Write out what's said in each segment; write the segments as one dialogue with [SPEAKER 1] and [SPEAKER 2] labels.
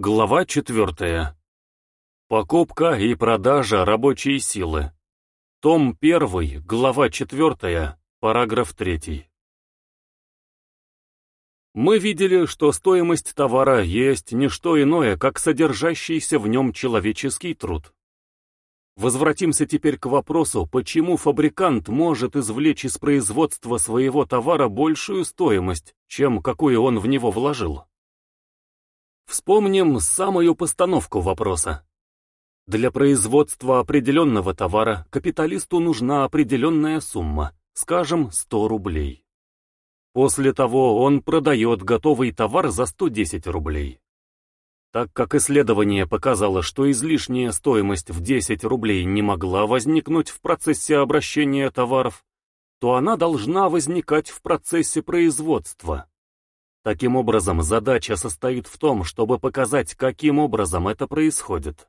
[SPEAKER 1] Глава четвертая. Покупка и продажа рабочей силы. Том 1, глава 4, параграф 3. Мы видели, что стоимость товара есть не что иное, как содержащийся в нем человеческий труд. Возвратимся теперь к вопросу, почему фабрикант может извлечь из производства своего товара большую стоимость, чем какую он в него вложил. Вспомним самую постановку вопроса. Для производства определенного товара капиталисту нужна определенная сумма, скажем, 100 рублей. После того он продает готовый товар за 110 рублей. Так как исследование показало, что излишняя стоимость в 10 рублей не могла возникнуть в процессе обращения товаров, то она должна возникать в процессе производства. Таким образом, задача состоит в том, чтобы показать, каким образом это происходит.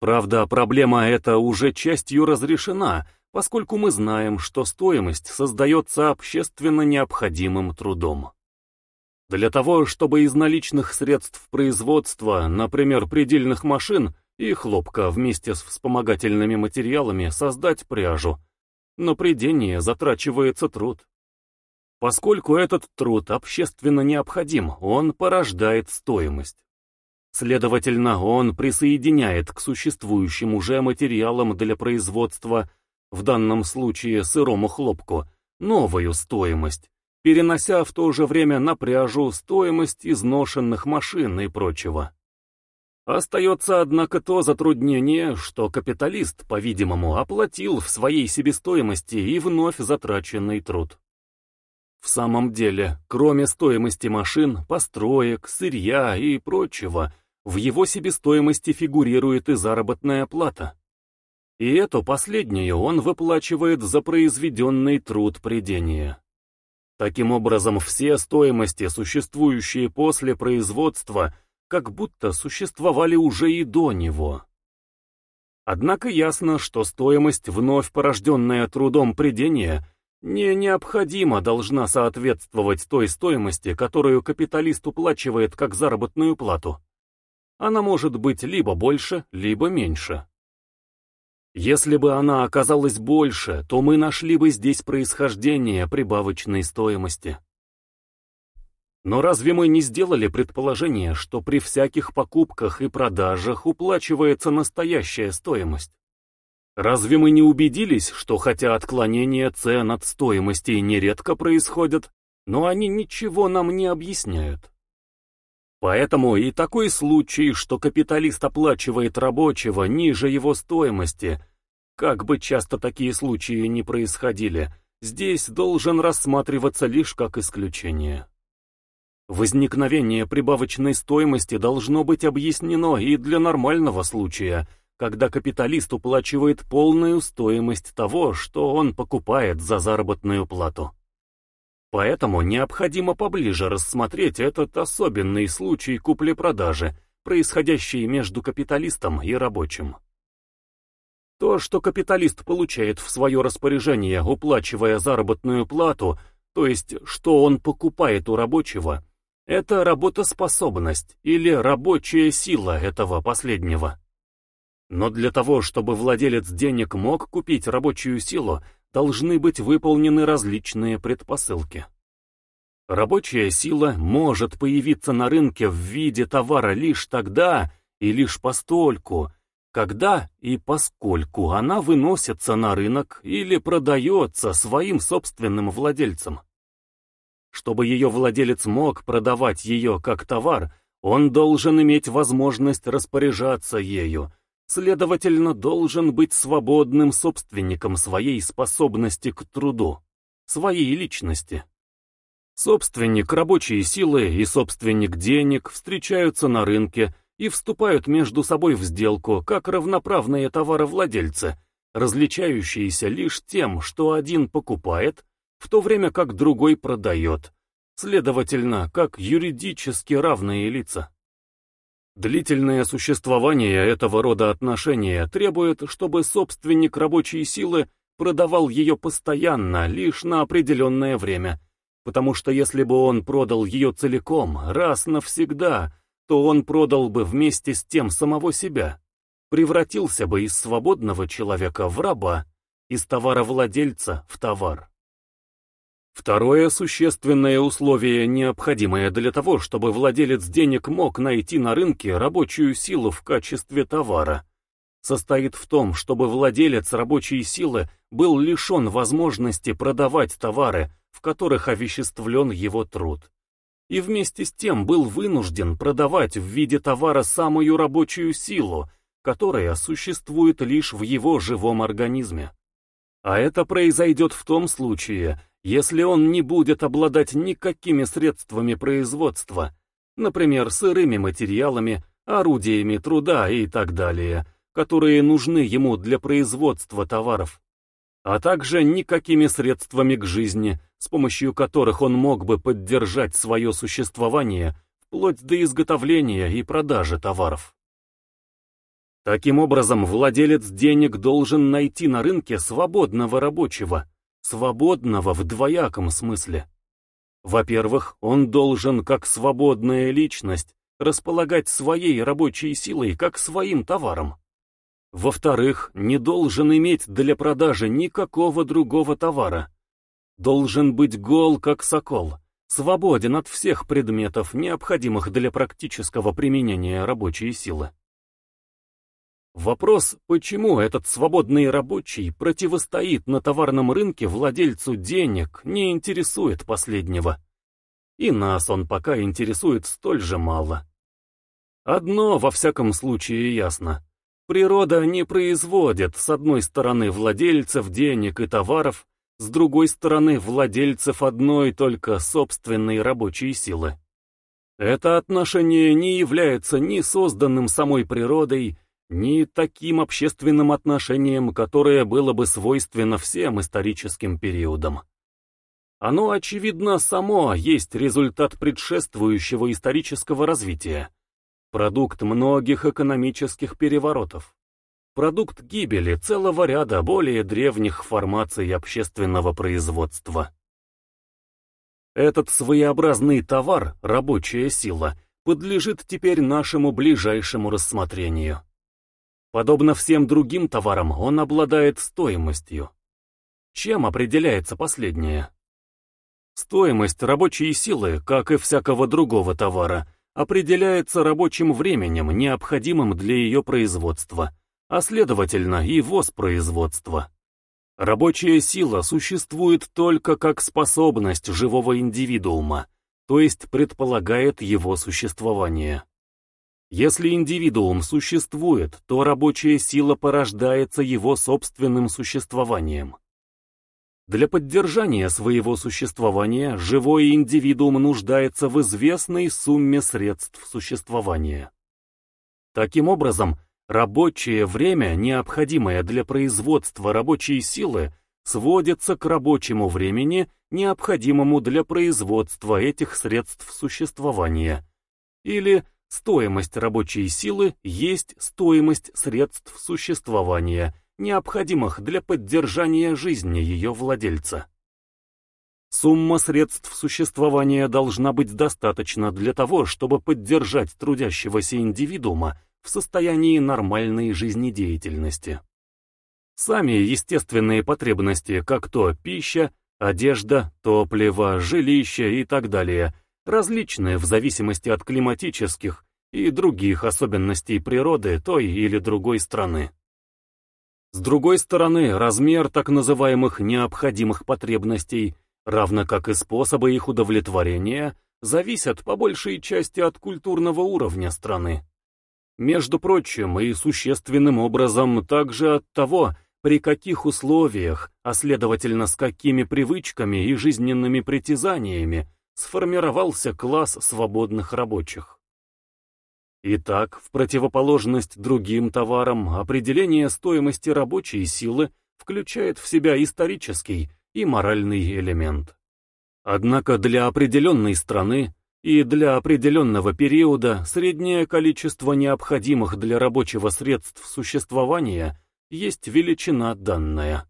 [SPEAKER 1] Правда, проблема эта уже частью разрешена, поскольку мы знаем, что стоимость создается общественно необходимым трудом. Для того, чтобы из наличных средств производства, например, предельных машин и хлопка вместе с вспомогательными материалами создать пряжу, на придение затрачивается труд. Поскольку этот труд общественно необходим, он порождает стоимость. Следовательно, он присоединяет к существующим уже материалам для производства, в данном случае сырому хлопку, новую стоимость, перенося в то же время на пряжу стоимость изношенных машин и прочего. Остается, однако, то затруднение, что капиталист, по-видимому, оплатил в своей себестоимости и вновь затраченный труд. В самом деле, кроме стоимости машин, построек, сырья и прочего, в его себестоимости фигурирует и заработная плата. И эту последнюю он выплачивает за произведенный труд придения. Таким образом, все стоимости, существующие после производства, как будто существовали уже и до него. Однако ясно, что стоимость, вновь порожденная трудом придения, не необходимо должна соответствовать той стоимости, которую капиталист уплачивает как заработную плату. Она может быть либо больше, либо меньше. Если бы она оказалась больше, то мы нашли бы здесь происхождение прибавочной стоимости. Но разве мы не сделали предположение, что при всяких покупках и продажах уплачивается настоящая стоимость? Разве мы не убедились, что хотя отклонения цен от стоимости нередко происходят, но они ничего нам не объясняют? Поэтому и такой случай, что капиталист оплачивает рабочего ниже его стоимости, как бы часто такие случаи не происходили, здесь должен рассматриваться лишь как исключение. Возникновение прибавочной стоимости должно быть объяснено и для нормального случая – когда капиталист уплачивает полную стоимость того, что он покупает за заработную плату. Поэтому необходимо поближе рассмотреть этот особенный случай купли-продажи, происходящий между капиталистом и рабочим. То, что капиталист получает в свое распоряжение, уплачивая заработную плату, то есть что он покупает у рабочего, это работоспособность или рабочая сила этого последнего. Но для того, чтобы владелец денег мог купить рабочую силу, должны быть выполнены различные предпосылки. Рабочая сила может появиться на рынке в виде товара лишь тогда и лишь постольку, когда и поскольку она выносится на рынок или продается своим собственным владельцам. Чтобы ее владелец мог продавать ее как товар, он должен иметь возможность распоряжаться ею, следовательно, должен быть свободным собственником своей способности к труду, своей личности. Собственник рабочей силы и собственник денег встречаются на рынке и вступают между собой в сделку как равноправные товаровладельцы, различающиеся лишь тем, что один покупает, в то время как другой продает, следовательно, как юридически равные лица. Длительное существование этого рода отношения требует, чтобы собственник рабочей силы продавал ее постоянно, лишь на определенное время, потому что если бы он продал ее целиком, раз навсегда, то он продал бы вместе с тем самого себя, превратился бы из свободного человека в раба, из товаровладельца в товар. Второе существенное условие, необходимое для того, чтобы владелец денег мог найти на рынке рабочую силу в качестве товара, состоит в том, чтобы владелец рабочей силы был лишен возможности продавать товары, в которых овеществлен его труд. И вместе с тем был вынужден продавать в виде товара самую рабочую силу, которая существует лишь в его живом организме. А это произойдет в том случае, если он не будет обладать никакими средствами производства, например, сырыми материалами, орудиями труда и так далее, которые нужны ему для производства товаров, а также никакими средствами к жизни, с помощью которых он мог бы поддержать свое существование вплоть до изготовления и продажи товаров. Таким образом, владелец денег должен найти на рынке свободного рабочего, свободного в двояком смысле. Во-первых, он должен, как свободная личность, располагать своей рабочей силой как своим товаром. Во-вторых, не должен иметь для продажи никакого другого товара. Должен быть гол, как сокол, свободен от всех предметов, необходимых для практического применения рабочей силы. Вопрос, почему этот свободный рабочий противостоит на товарном рынке владельцу денег, не интересует последнего. И нас он пока интересует столь же мало. Одно во всяком случае ясно. Природа не производит с одной стороны владельцев денег и товаров, с другой стороны владельцев одной только собственной рабочей силы. Это отношение не является ни созданным самой природой, ни таким общественным отношением, которое было бы свойственно всем историческим периодам. Оно, очевидно, само есть результат предшествующего исторического развития, продукт многих экономических переворотов, продукт гибели целого ряда более древних формаций общественного производства. Этот своеобразный товар, рабочая сила, подлежит теперь нашему ближайшему рассмотрению. Подобно всем другим товарам, он обладает стоимостью. Чем определяется последнее? Стоимость рабочей силы, как и всякого другого товара, определяется рабочим временем, необходимым для ее производства, а следовательно и воспроизводства. Рабочая сила существует только как способность живого индивидуума, то есть предполагает его существование. Если индивидуум существует, то рабочая сила порождается его собственным существованием. Для поддержания своего существования живой индивидуум нуждается в известной сумме средств существования. Таким образом, рабочее время, необходимое для производства рабочей силы, сводится к рабочему времени, необходимому для производства этих средств существования, или Стоимость рабочей силы есть стоимость средств существования, необходимых для поддержания жизни ее владельца. Сумма средств существования должна быть достаточна для того, чтобы поддержать трудящегося индивидуума в состоянии нормальной жизнедеятельности. Сами естественные потребности, как то пища, одежда, топливо, жилище и так далее – различные в зависимости от климатических и других особенностей природы той или другой страны. С другой стороны, размер так называемых необходимых потребностей, равно как и способы их удовлетворения, зависят по большей части от культурного уровня страны. Между прочим, и существенным образом также от того, при каких условиях, а следовательно с какими привычками и жизненными притязаниями сформировался класс свободных рабочих. Итак, в противоположность другим товарам, определение стоимости рабочей силы включает в себя исторический и моральный элемент. Однако для определенной страны и для определенного периода среднее количество необходимых для рабочего средств существования есть величина данная.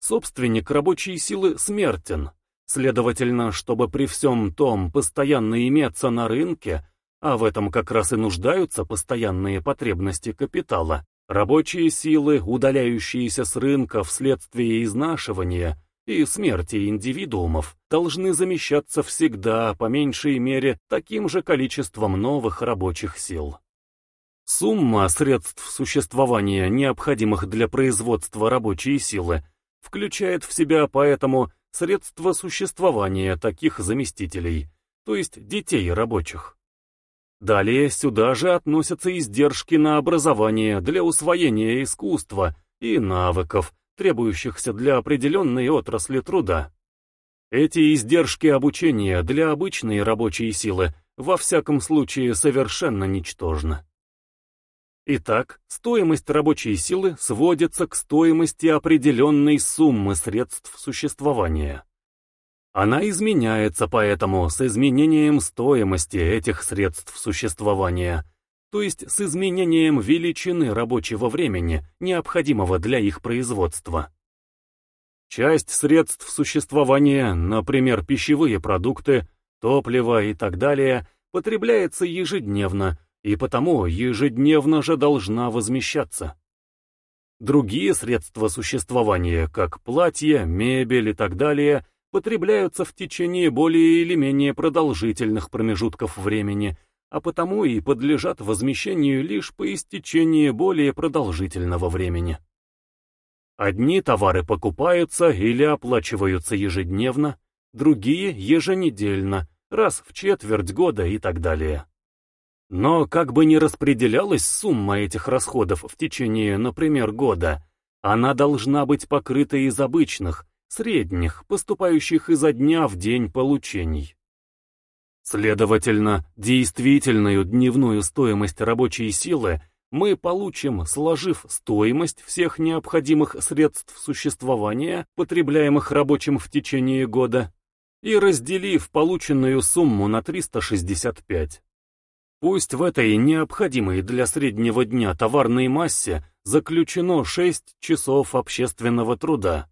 [SPEAKER 1] Собственник рабочей силы смертен, Следовательно, чтобы при всем том постоянно иметься на рынке, а в этом как раз и нуждаются постоянные потребности капитала, рабочие силы, удаляющиеся с рынка вследствие изнашивания и смерти индивидуумов, должны замещаться всегда, по меньшей мере, таким же количеством новых рабочих сил. Сумма средств существования, необходимых для производства рабочей силы, включает в себя поэтому средства существования таких заместителей, то есть детей рабочих. Далее сюда же относятся издержки на образование для усвоения искусства и навыков, требующихся для определенной отрасли труда. Эти издержки обучения для обычной рабочей силы во всяком случае совершенно ничтожны. Итак, стоимость рабочей силы сводится к стоимости определенной суммы средств существования. Она изменяется поэтому с изменением стоимости этих средств существования, то есть с изменением величины рабочего времени, необходимого для их производства. Часть средств существования, например, пищевые продукты, топливо и так далее, потребляется ежедневно, и потому ежедневно же должна возмещаться. Другие средства существования, как платья, мебель и так далее, потребляются в течение более или менее продолжительных промежутков времени, а потому и подлежат возмещению лишь по истечении более продолжительного времени. Одни товары покупаются или оплачиваются ежедневно, другие еженедельно, раз в четверть года и так далее. Но как бы ни распределялась сумма этих расходов в течение, например, года, она должна быть покрыта из обычных, средних, поступающих изо дня в день получений. Следовательно, действительную дневную стоимость рабочей силы мы получим, сложив стоимость всех необходимых средств существования, потребляемых рабочим в течение года, и разделив полученную сумму на 365. Пусть в этой необходимой для среднего дня товарной массе заключено 6 часов общественного труда,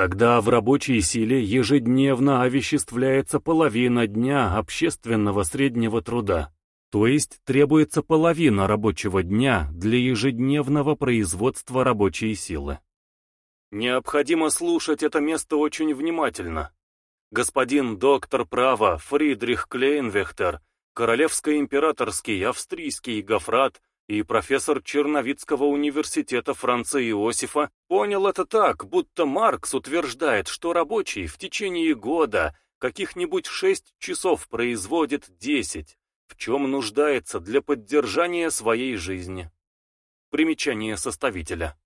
[SPEAKER 1] Тогда в рабочей силе ежедневно овеществляется половина дня общественного среднего труда, то есть требуется половина рабочего дня для ежедневного производства рабочей силы. Необходимо слушать это место очень внимательно. Господин доктор права Фридрих Клейнвехтер, королевско-императорский австрийский гофрат, и профессор Черновицкого университета Франца Иосифа понял это так, будто Маркс утверждает, что рабочий в течение года каких-нибудь шесть часов производит десять, в чем нуждается для поддержания своей жизни. Примечание составителя.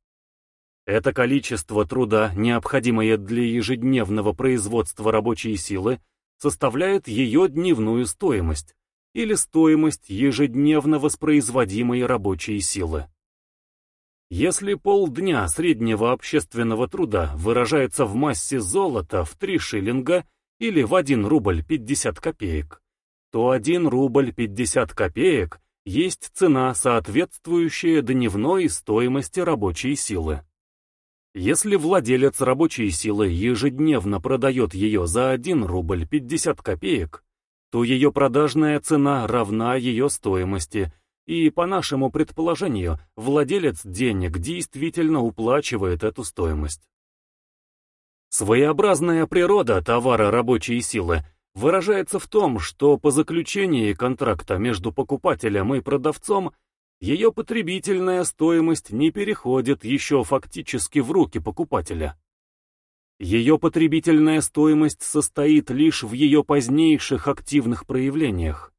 [SPEAKER 1] Это количество труда, необходимое для ежедневного производства рабочей силы, составляет ее дневную стоимость, или стоимость ежедневно воспроизводимой рабочей силы. Если полдня среднего общественного труда выражается в массе золота в 3 шиллинга или в 1 рубль 50 копеек, то 1 рубль 50 копеек есть цена, соответствующая дневной стоимости рабочей силы. Если владелец рабочей силы ежедневно продает ее за 1 рубль 50 копеек, то ее продажная цена равна ее стоимости, и, по нашему предположению, владелец денег действительно уплачивает эту стоимость. Своеобразная природа товара рабочей силы выражается в том, что по заключении контракта между покупателем и продавцом ее потребительная стоимость не переходит еще фактически в руки покупателя. Ее потребительная стоимость состоит лишь в ее позднейших активных проявлениях.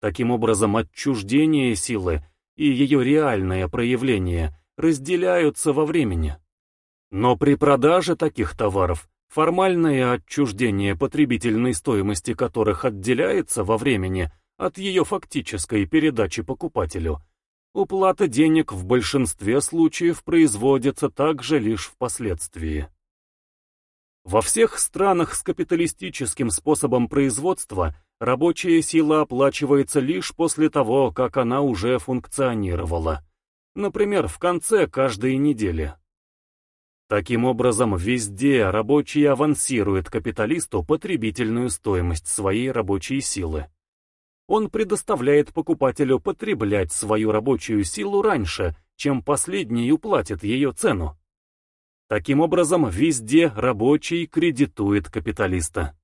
[SPEAKER 1] Таким образом, отчуждение силы и ее реальное проявление разделяются во времени. Но при продаже таких товаров формальное отчуждение потребительной стоимости которых отделяется во времени от ее фактической передачи покупателю, уплата денег в большинстве случаев производится также лишь впоследствии. Во всех странах с капиталистическим способом производства рабочая сила оплачивается лишь после того, как она уже функционировала. Например, в конце каждой недели. Таким образом, везде рабочий авансирует капиталисту потребительную стоимость своей рабочей силы. он предоставляет покупателю потреблять свою рабочую силу раньше, чем последний уплатит ее цену. Таким образом, везде рабочий кредитует капиталиста.